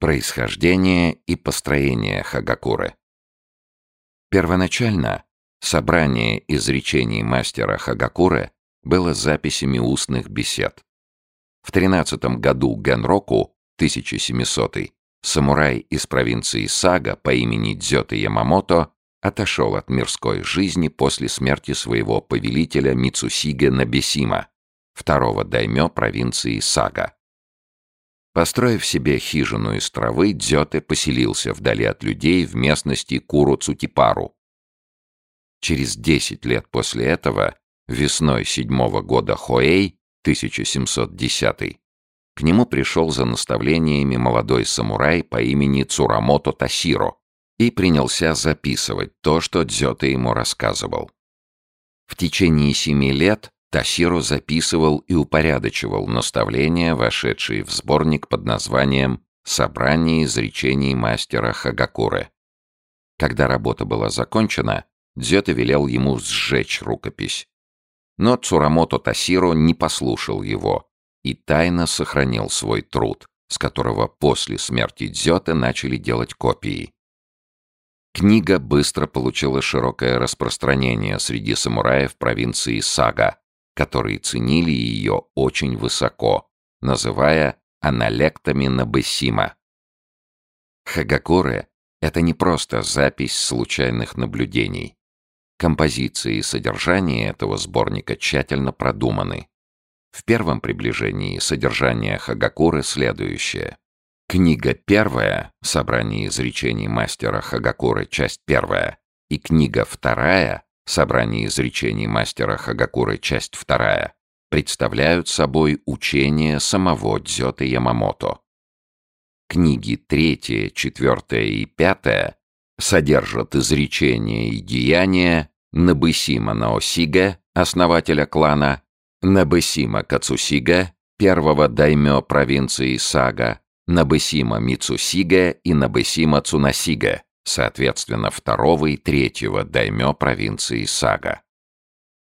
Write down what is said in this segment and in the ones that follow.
Происхождение и построение Хагакуры. Первоначально собрание изречений мастера Хагакуры было записями устных бесед. В 13 году Генроку, 1700 самурай из провинции Сага по имени Дзёте Ямамото отошел от мирской жизни после смерти своего повелителя Мицусиге Набесима, второго даймё провинции Сага. Построив себе хижину из травы, Дзёте поселился вдали от людей в местности Куру-Цутипару. Через десять лет после этого, весной седьмого года Хоэй, 1710 к нему пришел за наставлениями молодой самурай по имени Цурамото Тасиро и принялся записывать то, что Дзёте ему рассказывал. В течение семи лет Тасиро записывал и упорядочивал наставления, вошедшие в сборник под названием «Собрание изречений мастера Хагакуры». Когда работа была закончена, Дзёте велел ему сжечь рукопись. Но Цурамото Тасиро не послушал его и тайно сохранил свой труд, с которого после смерти Дзёте начали делать копии. Книга быстро получила широкое распространение среди самураев провинции Сага, которые ценили ее очень высоко, называя аналектами Набесима. Хагакуре — это не просто запись случайных наблюдений. Композиции и содержание этого сборника тщательно продуманы. В первом приближении содержание Хагакуры следующее. Книга первая, собрание изречений мастера Хагакуры, часть первая, и книга вторая, собрание изречений мастера Хагакуры, часть вторая, представляют собой учение самого Дзёте Ямамото. Книги третья, четвертая и пятая содержат изречения и деяния Набысима Наосига, основателя клана, Набысима Кацусига, первого даймё провинции Сага, Набысима Мицусига и Набысима Цунасига, соответственно, второго и третьего даймё провинции Сага.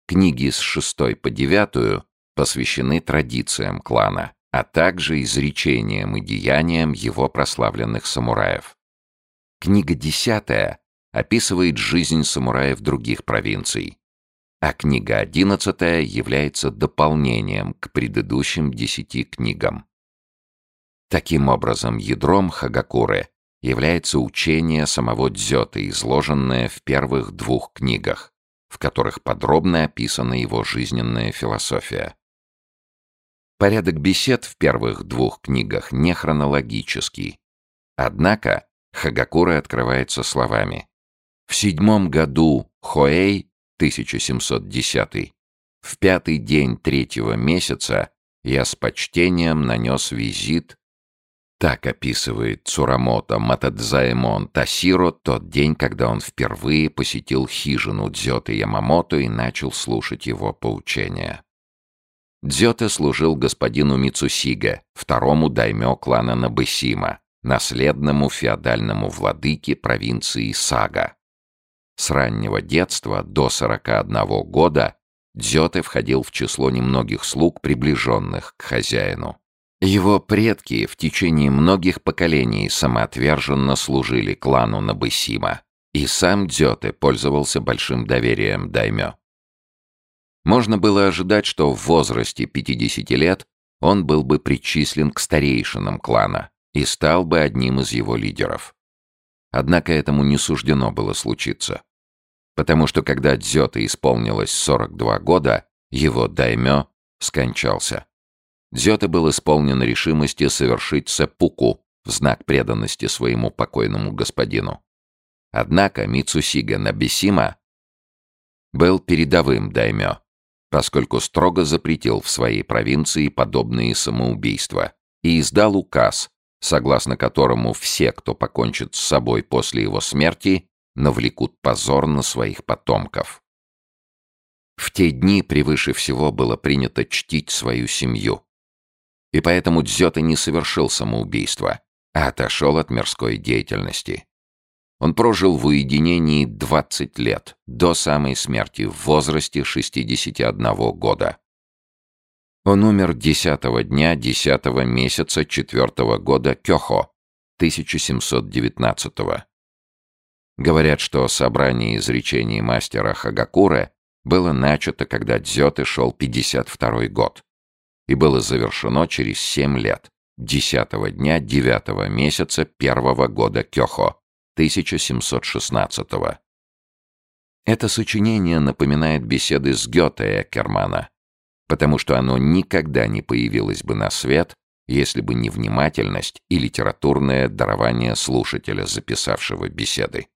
Книги с шестой по девятую посвящены традициям клана, а также изречениям и деяниям его прославленных самураев. Книга десятая описывает жизнь самураев других провинций, а книга одиннадцатая является дополнением к предыдущим десяти книгам. Таким образом, ядром Хагакуры является учение самого Дзёта, изложенное в первых двух книгах, в которых подробно описана его жизненная философия. Порядок бесед в первых двух книгах не хронологический. Однако Хагакура открывается словами «В седьмом году Хоэй, 1710 в пятый день третьего месяца я с почтением нанес визит так описывает Цурамото Матадзаэмон Тасиро тот день, когда он впервые посетил хижину Дзёте Ямамото и начал слушать его поучения. Дзёте служил господину Мицусиге, второму даймё клана Набысима, наследному феодальному владыке провинции Сага. С раннего детства до 41 года Дзёте входил в число немногих слуг, приближенных к хозяину. Его предки в течение многих поколений самоотверженно служили клану Набысима, и сам Дзёте пользовался большим доверием даймё. Можно было ожидать, что в возрасте 50 лет он был бы причислен к старейшинам клана и стал бы одним из его лидеров. Однако этому не суждено было случиться. Потому что когда Дзёте исполнилось 42 года, его даймё скончался. Дзёте был исполнен решимости совершить сеппуку в знак преданности своему покойному господину. Однако Мицусига Набисима был передовым даймё, поскольку строго запретил в своей провинции подобные самоубийства и издал указ, согласно которому все, кто покончит с собой после его смерти, навлекут позор на своих потомков. В те дни превыше всего было принято чтить свою семью и поэтому Дзёта не совершил самоубийство, а отошел от мирской деятельности. Он прожил в уединении 20 лет, до самой смерти, в возрасте 61 года. Он умер 10 дня 10 месяца 4 года Кёхо, 1719 Говорят, что собрание изречений мастера Хагакуре было начато, когда Дзёте шел 52 год, и было завершено через 7 лет, 10 дня 9 месяца первого года Кёхо, 1716 -го. Это сочинение напоминает беседы с Гёте Экермана, потому что оно никогда не появилось бы на свет, если бы не внимательность и литературное дарование слушателя, записавшего беседы.